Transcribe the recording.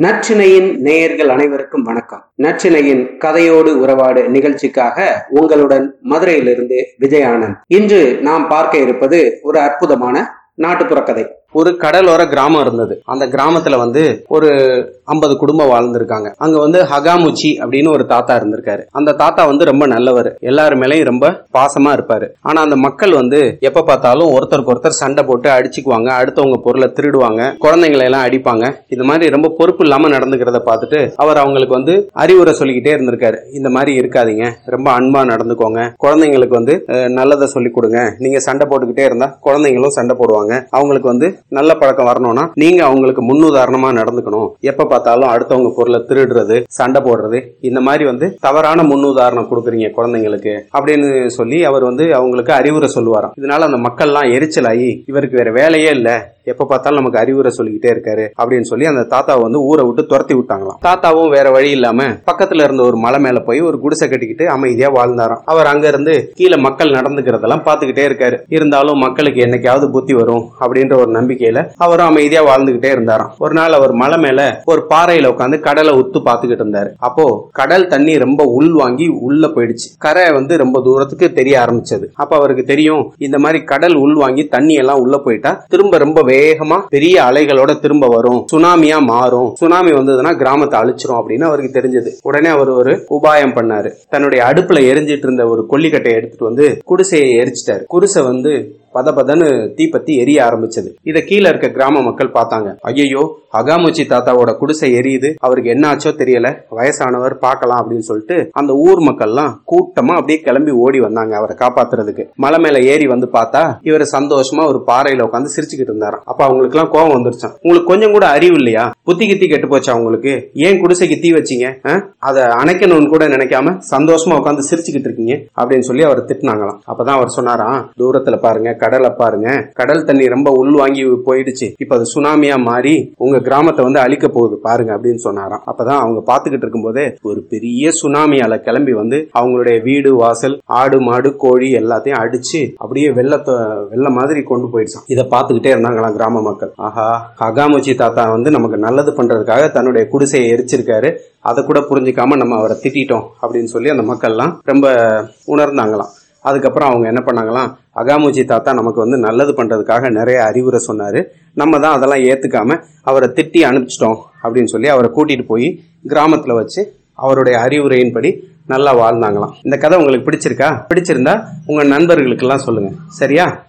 நச்சினையின் நேயர்கள் அனைவருக்கும் வணக்கம். நச்சினையின் கதையோடு உறவாடு நிகழ்ச்சிக்காக உங்களுடன் மதுரையிலிருந்து விஜயானந்த். இன்று நாம் பார்க்க இருப்பது ஒரு அற்புதமான நாட்டுப்புற கதை. ஒரு கடலோர கிராமம் இருந்தது. அந்த கிராமத்துல வந்து ஒரு ஐம்பது குடும்பம் வாழ்ந்திருக்காங்க. அங்க வந்து ஹகாமுச்சி அப்படின்னு ஒரு தாத்தா இருந்திருக்காரு. அந்த தாத்தா வந்து ரொம்ப நல்லவர். எல்லாரு மேலையும் ரொம்ப பாசமா இருப்பாரு. ஆனா அந்த மக்கள் வந்து எப்ப பார்த்தாலும் ஒருத்தருக்கு ஒருத்தர் சண்டை போட்டு அடிச்சுக்குவாங்க. அடுத்தவங்க பொருளை திருடுவாங்க. குழந்தைங்களை எல்லாம் அடிப்பாங்க. இந்த மாதிரி ரொம்ப பொறுப்பு இல்லாம நடந்துக்கிறத பார்த்துட்டு அவர் அவங்களுக்கு வந்து அறிவுரை சொல்லிக்கிட்டே இருந்திருக்காரு. இந்த மாதிரி இருக்காதீங்க. ரொம்ப அன்பா நடந்துக்கோங்க. குழந்தைங்களுக்கு வந்து நல்லதை சொல்லி கொடுங்க. நீங்க சண்டை போட்டுக்கிட்டே இருந்தா குழந்தைங்களும் சண்டை போடுவாங்க. அவங்களுக்கு வந்து நல்ல பழக்கம் வரணும்னா நீங்க அவங்களுக்கு முன்னுதாரணமா நடந்துக்கணும். எப்ப பார்த்தாலும் அடுத்தவங்க பொருளை திருடுறது சண்டை போடுறது இந்த மாதிரி வந்து தவறான முன்னுதாரணம் கொடுக்குறீங்க குழந்தைங்களுக்கு அப்படின்னு சொல்லி அவர் வந்து அவங்களுக்கு அறிவுரை சொல்லுவாராம். இதனால அந்த மக்கள்லாம் எரிச்சலாகி இவருக்கு வேற வேலையே இல்லை எப்ப பார்த்தாலும் நமக்கு அறிவுரை சொல்லிக்கிட்டே இருக்காரு அப்படின்னு சொல்லி அந்த தாத்தாவை வந்து ஊரை விட்டு துரத்தி விட்டாங்களாம். தாத்தாவும் வேற வழி இல்லாம பக்கத்துல இருந்த ஒரு மலை மேல போய் ஒரு குடிசை கட்டிக்கிட்டு அமைதியா வாழ்ந்தாராம். அவர் அங்க இருந்து கீழே மக்கள் நடந்துக்கிறதெல்லாம் பாத்துக்கிட்டே இருக்காரு. இருந்தாலும் மக்களுக்கு என்னைக்காவது புத்தி வரும் அப்படின்ற ஒரு நம்பிக்கையில அவரும் அமைதியா வாழ்ந்துகிட்டே இருந்தாராம். ஒரு நாள் அவர் மலை மேல ஒரு பாறையில உட்காந்து கடலை உத்து பாத்துக்கிட்டு இருந்தாரு. அப்போ கடல் தண்ணி ரொம்ப உள் வாங்கி உள்ள போயிடுச்சு. கரை வந்து ரொம்ப தூரத்துக்கு தெரிய ஆரம்பிச்சது. அப்ப அவருக்கு தெரியும் இந்த மாதிரி கடல் உள் வாங்கி தண்ணி எல்லாம் உள்ள போயிட்டா திரும்ப ரொம்ப வேகமா பெரிய அலைகளோட திரும்ப வரும். சுனாமியா மாறும். சுனாமி வந்ததுன்னா கிராமத்தை அழிச்சிரும் அப்படின்னு அவருக்கு தெரிஞ்சது. உடனே அவர் ஒரு உபாயம் பண்ணாரு. தன்னுடைய அடுப்புல எரிஞ்சிட்டு இருந்த ஒரு கொல்லிக்கட்டையை எடுத்துட்டு வந்து குடிசையை எரிச்சிட்டாரு. குடிசை வந்து பதபதன்னு தீப்பத்தி எரிய ஆரம்பிச்சது. இத கீழே இருக்க கிராம மக்கள் பார்த்தாங்க. ஐயோ அகாமுச்சி தாத்தாவோட குடிசை எரியுது. அவருக்கு என்ன ஆச்சோ தெரியல. வயசானவர் பார்க்கலாம் அப்படின்னு சொல்லிட்டு அந்த ஊர் மக்கள்லாம் கூட்டமா அப்படியே கிளம்பி ஓடி வந்தாங்க அவரை காப்பாத்துறதுக்கு. மலை மேல ஏறி வந்து பார்த்தா இவர் சந்தோஷமா ஒரு பாறையில உட்காந்து சிரிச்சுக்கிட்டு இருந்தாராம். அப்ப அவங்களுக்கு எல்லாம் கோவம் வந்துருச்சான் உங்களுக்கு கொஞ்சம் கூட அறிவு இல்லையா? புத்தி கித்தி கெட்டு போச்சா உங்களுக்கு? ஏன் குடிசைக்கு தீ வச்சீங்க? அதை அணைக்கணும்னு கூட நினைக்காம சந்தோஷமா உட்காந்து சிரிச்சுக்கிட்டு இருக்கீங்க அப்படின்னு சொல்லி அவர் திட்டினாங்களாம். அப்பதான் அவர் சொன்னாராம் தூரத்துல பாருங்க கடலை பாருங்க. கடல் தண்ணி ரொம்ப உள்வாங்கி போயிடுச்சு. இப்ப அது சுனாமியா மாறி உங்க கிராமத்தை வந்து அழிக்க போகுது. பாருங்க அப்படின்னு சொன்னாராம். அப்பதான் அவங்க பாத்துக்கிட்டு இருக்கும்போதே ஒரு பெரிய சுனாமியால கிளம்பி வந்து அவங்களுடைய வீடு வாசல் ஆடு மாடு கோழி எல்லாத்தையும் அடிச்சு அப்படியே வெள்ளத்தை வெள்ள மாதிரி கொண்டு போயிடுச்சான் இதை பார்த்துக்கிட்டே இருந்தாங்களாம் கிராம மக்கள். ஆஹா அகாமுச்சி தாத்தா வந்து நமக்கு நல்லது பண்றதுக்காக தன்னுடைய குடிசையை எரிச்சிருக்காரு. அதை கூட புரிஞ்சுக்காம நம்ம அவரை திட்டிட்டோம் அப்படின்னு சொல்லி அந்த மக்கள்லாம் ரொம்ப உணர்ந்தாங்களாம். அதுக்கப்புறம் அவங்க என்ன பண்ணாங்களாம்? அகாமுஜி தாத்தா நமக்கு வந்து நல்லது பண்றதுக்காக நிறைய அறிவுரை சொன்னாரு. நம்ம தான் அதெல்லாம் ஏத்துக்காம அவரை திட்டி அனுப்பிச்சிட்டோம் அப்படின்னு சொல்லி அவரை கூட்டிட்டு போய் கிராமத்துல வச்சு அவருடைய அறிவுரையின்படி நல்லா வாழ்ந்தாங்களாம். இந்த கதை உங்களுக்கு பிடிச்சிருக்கா? பிடிச்சிருந்தா உங்க நண்பர்களுக்கெல்லாம் சொல்லுங்க. சரியா?